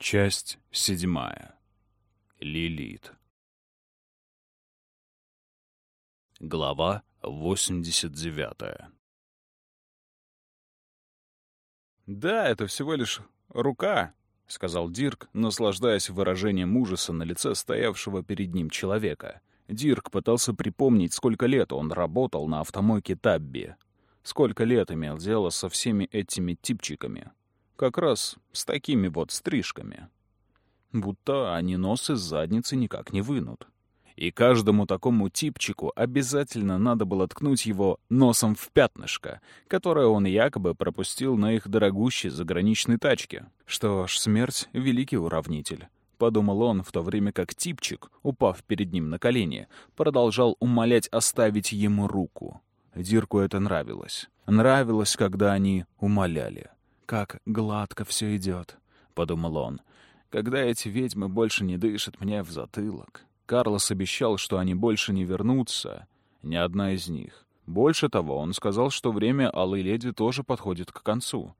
Часть седьмая. Лилит. Глава 89. «Да, это всего лишь рука», — сказал Дирк, наслаждаясь выражением ужаса на лице стоявшего перед ним человека. Дирк пытался припомнить, сколько лет он работал на автомойке Табби. Сколько лет имел дело со всеми этими типчиками. Как раз с такими вот стрижками. Будто они нос из задницы никак не вынут. И каждому такому типчику обязательно надо было ткнуть его носом в пятнышко, которое он якобы пропустил на их дорогущей заграничной тачке. Что ж, смерть — великий уравнитель. Подумал он, в то время как типчик, упав перед ним на колени, продолжал умолять оставить ему руку. Дирку это нравилось. Нравилось, когда они умоляли как гладко все идет», — подумал он. «Когда эти ведьмы больше не дышат мне в затылок». Карлос обещал, что они больше не вернутся, ни одна из них. Больше того, он сказал, что время Алой Леди тоже подходит к концу.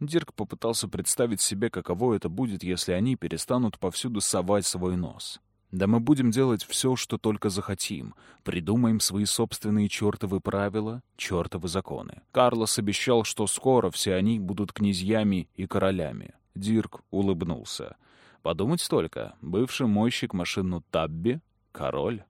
Дирк попытался представить себе, каково это будет, если они перестанут повсюду совать свой нос. Да мы будем делать все, что только захотим. Придумаем свои собственные чертовы правила, чертовы законы. Карлос обещал, что скоро все они будут князьями и королями. Дирк улыбнулся. Подумать только, бывший мойщик машину Табби — король.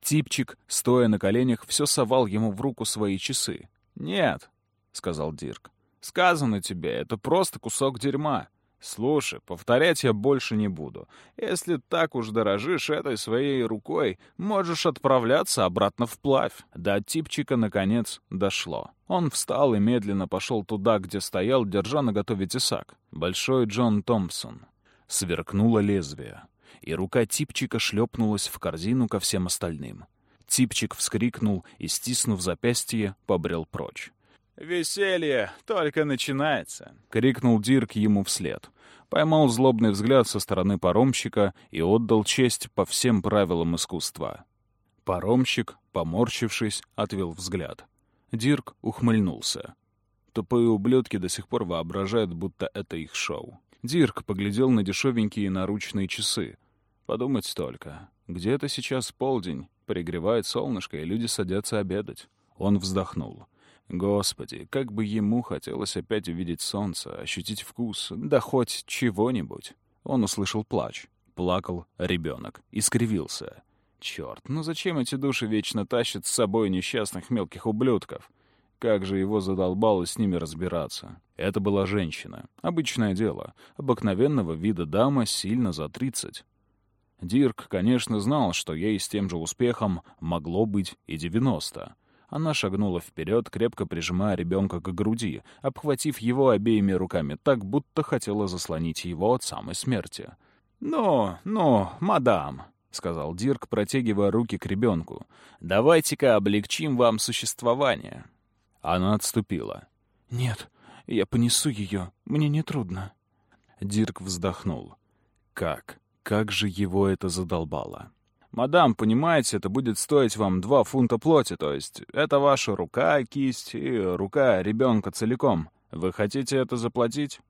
Типчик, стоя на коленях, все совал ему в руку свои часы. «Нет», — сказал Дирк, — «сказано тебе, это просто кусок дерьма. «Слушай, повторять я больше не буду. Если так уж дорожишь этой своей рукой, можешь отправляться обратно вплавь». До типчика, наконец, дошло. Он встал и медленно пошел туда, где стоял, держа наготове тесак. Большой Джон Томпсон. Сверкнуло лезвие, и рука типчика шлепнулась в корзину ко всем остальным. Типчик вскрикнул и, стиснув запястье, побрел прочь. «Веселье только начинается!» — крикнул Дирк ему вслед. Поймал злобный взгляд со стороны паромщика и отдал честь по всем правилам искусства. Паромщик, поморщившись, отвел взгляд. Дирк ухмыльнулся. Тупые ублюдки до сих пор воображают, будто это их шоу. Дирк поглядел на дешевенькие наручные часы. Подумать только. Где-то сейчас полдень, пригревает солнышко, и люди садятся обедать. Он вздохнул. Господи, как бы ему хотелось опять увидеть солнце, ощутить вкус, да хоть чего-нибудь. Он услышал плач. Плакал ребенок. И скривился. Черт, ну зачем эти души вечно тащат с собой несчастных мелких ублюдков? Как же его задолбало с ними разбираться. Это была женщина. Обычное дело. Обыкновенного вида дама сильно за тридцать. Дирк, конечно, знал, что ей с тем же успехом могло быть и девяносто. Она шагнула вперед, крепко прижимая ребенка к груди, обхватив его обеими руками так, будто хотела заслонить его от самой смерти. «Ну, ну, мадам», — сказал Дирк, протягивая руки к ребенку, — «давайте-ка облегчим вам существование». Она отступила. «Нет, я понесу ее, мне не трудно». Дирк вздохнул. «Как? Как же его это задолбало!» «Мадам, понимаете, это будет стоить вам два фунта плоти, то есть это ваша рука, кисть и рука ребенка целиком. Вы хотите это заплатить?»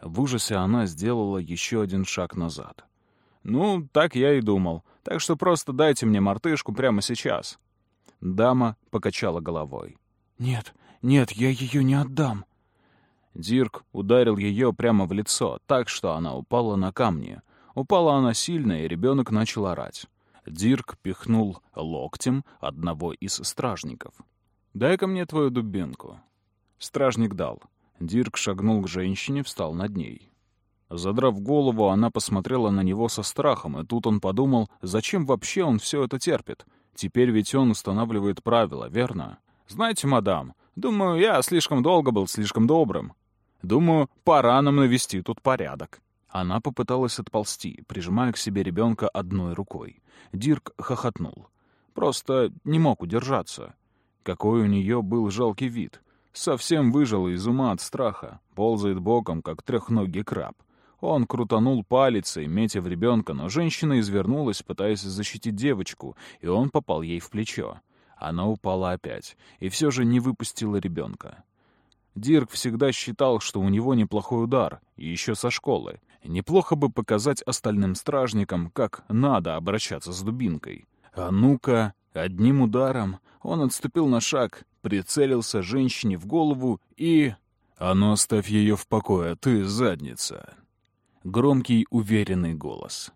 В ужасе она сделала еще один шаг назад. «Ну, так я и думал. Так что просто дайте мне мартышку прямо сейчас». Дама покачала головой. «Нет, нет, я ее не отдам». Дирк ударил ее прямо в лицо, так что она упала на камни. Упала она сильно, и ребенок начал орать. Дирк пихнул локтем одного из стражников. «Дай-ка мне твою дубинку». Стражник дал. Дирк шагнул к женщине, встал над ней. Задрав голову, она посмотрела на него со страхом, и тут он подумал, зачем вообще он все это терпит? Теперь ведь он устанавливает правила, верно? «Знаете, мадам, думаю, я слишком долго был слишком добрым. Думаю, пора нам навести тут порядок». Она попыталась отползти, прижимая к себе ребенка одной рукой. Дирк хохотнул. Просто не мог удержаться. Какой у нее был жалкий вид. Совсем выжила из ума от страха. Ползает боком, как трехногий краб. Он крутанул палицей, метя в ребенка, но женщина извернулась, пытаясь защитить девочку, и он попал ей в плечо. Она упала опять, и все же не выпустила ребенка. Дирк всегда считал, что у него неплохой удар, и еще со школы. Неплохо бы показать остальным стражникам, как надо обращаться с дубинкой. А ну-ка, одним ударом он отступил на шаг, прицелился женщине в голову и... «А ну, оставь ее в покое, ты задница!» Громкий, уверенный голос.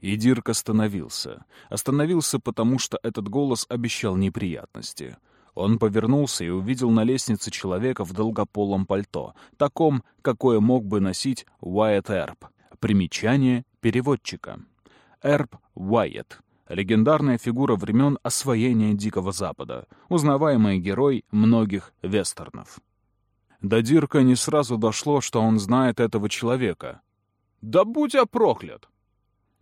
И Дирк остановился. Остановился, потому что этот голос обещал неприятности. Он повернулся и увидел на лестнице человека в долгополом пальто, таком, какое мог бы носить Уайет Эрб. Примечание переводчика. Эрб Уайет. Легендарная фигура времен освоения Дикого Запада, узнаваемый герой многих вестернов. До Дирка не сразу дошло, что он знает этого человека. «Да будь я проклят!»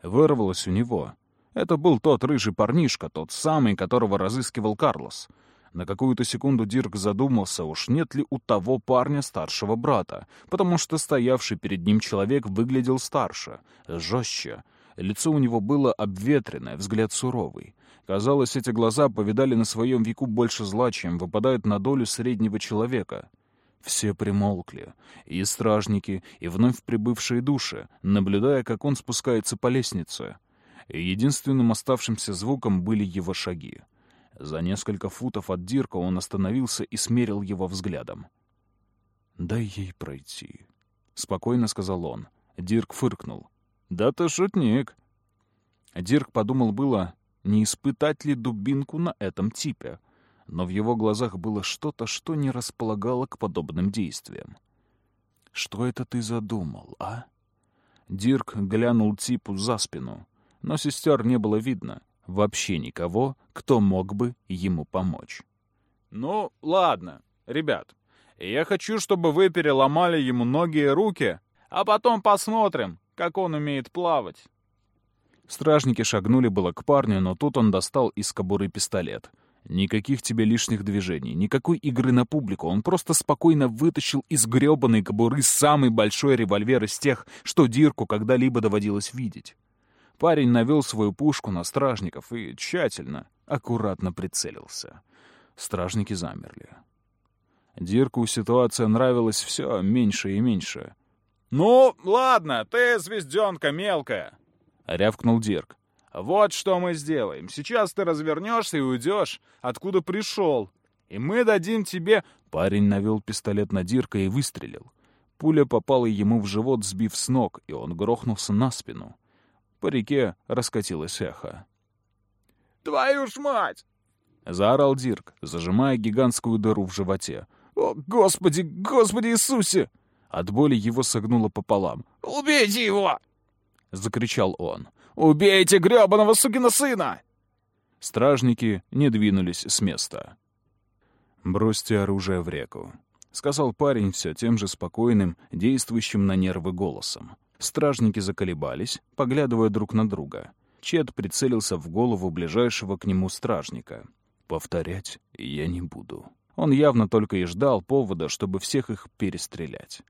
Вырвалось у него. Это был тот рыжий парнишка, тот самый, которого разыскивал Карлос — на какую-то секунду Дирк задумался, уж нет ли у того парня старшего брата, потому что стоявший перед ним человек выглядел старше, жестче. Лицо у него было обветренное, взгляд суровый. Казалось, эти глаза повидали на своем веку больше зла, чем выпадает на долю среднего человека. Все примолкли, и стражники, и вновь прибывшие души, наблюдая, как он спускается по лестнице. единственным оставшимся звуком были его шаги. За несколько футов от Дирка он остановился и смерил его взглядом. «Дай ей пройти», — спокойно сказал он. Дирк фыркнул. «Да ты шутник». Дирк подумал было, не испытать ли дубинку на этом типе, но в его глазах было что-то, что не располагало к подобным действиям. «Что это ты задумал, а?» Дирк глянул типу за спину, но сестер не было видно — вообще никого, кто мог бы ему помочь. «Ну, ладно, ребят, я хочу, чтобы вы переломали ему ноги и руки, а потом посмотрим, как он умеет плавать». Стражники шагнули было к парню, но тут он достал из кобуры пистолет. Никаких тебе лишних движений, никакой игры на публику. Он просто спокойно вытащил из грёбаной кобуры самый большой револьвер из тех, что Дирку когда-либо доводилось видеть. Парень навел свою пушку на стражников и тщательно, аккуратно прицелился. Стражники замерли. Дирку ситуация нравилась все меньше и меньше. «Ну, ладно, ты звезденка мелкая!» — рявкнул Дирк. «Вот что мы сделаем. Сейчас ты развернешься и уйдешь, откуда пришел. И мы дадим тебе...» Парень навел пистолет на Дирка и выстрелил. Пуля попала ему в живот, сбив с ног, и он грохнулся на спину. По реке раскатилось эхо. «Твою ж мать!» — заорал Дирк, зажимая гигантскую дыру в животе. «О, Господи, Господи Иисусе!» От боли его согнуло пополам. «Убейте его!» — закричал он. «Убейте грёбаного сукина сына!» Стражники не двинулись с места. «Бросьте оружие в реку», — сказал парень все тем же спокойным, действующим на нервы голосом. Стражники заколебались, поглядывая друг на друга. Чет прицелился в голову ближайшего к нему стражника. «Повторять я не буду». Он явно только и ждал повода, чтобы всех их перестрелять.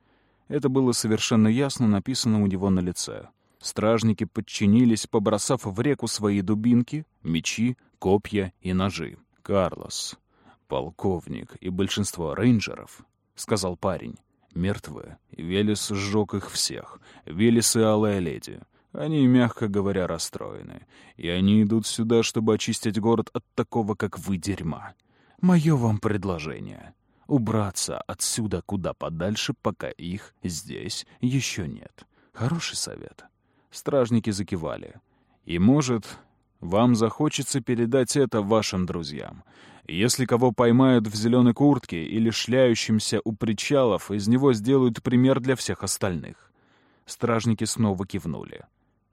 Это было совершенно ясно написано у него на лице. Стражники подчинились, побросав в реку свои дубинки, мечи, копья и ножи. «Карлос, полковник и большинство рейнджеров», — сказал парень, мертвы. Велес сжег их всех. Велес и Алая Леди. Они, мягко говоря, расстроены. И они идут сюда, чтобы очистить город от такого, как вы, дерьма. Мое вам предложение — убраться отсюда куда подальше, пока их здесь еще нет. Хороший совет. Стражники закивали. И, может, вам захочется передать это вашим друзьям. Если кого поймают в зеленой куртке или шляющимся у причалов, из него сделают пример для всех остальных. Стражники снова кивнули.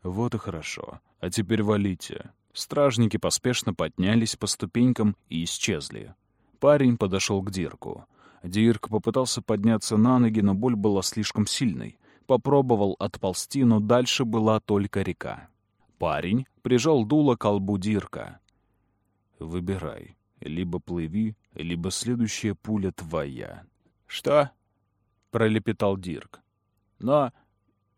Вот и хорошо. А теперь валите. Стражники поспешно поднялись по ступенькам и исчезли. Парень подошел к Дирку. Дирк попытался подняться на ноги, но боль была слишком сильной. Попробовал отползти, но дальше была только река. Парень прижал дуло к колбу Дирка. «Выбирай. Либо плыви, либо следующая пуля твоя. «Что?» — пролепетал Дирк. «Но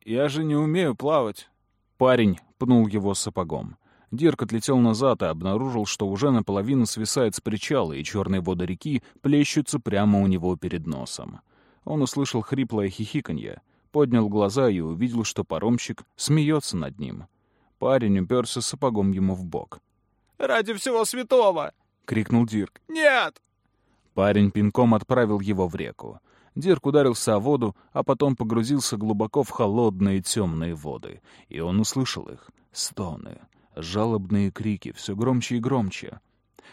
я же не умею плавать». Парень пнул его сапогом. Дирк отлетел назад и обнаружил, что уже наполовину свисает с причала, и черные воды реки плещутся прямо у него перед носом. Он услышал хриплое хихиканье. Поднял глаза и увидел, что паромщик смеется над ним. Парень уперся сапогом ему в бок. «Ради всего святого!» — крикнул Дирк. «Нет!» Парень пинком отправил его в реку. Дирк ударился о воду, а потом погрузился глубоко в холодные темные воды, и он услышал их. Стоны, жалобные крики, все громче и громче.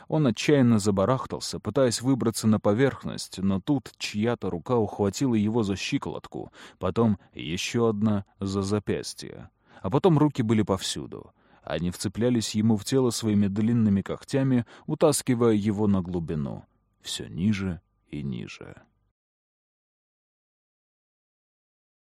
Он отчаянно забарахтался, пытаясь выбраться на поверхность, но тут чья-то рука ухватила его за щиколотку, потом еще одна за запястье. А потом руки были повсюду. Они вцеплялись ему в тело своими длинными когтями, утаскивая его на глубину. Все ниже и ниже.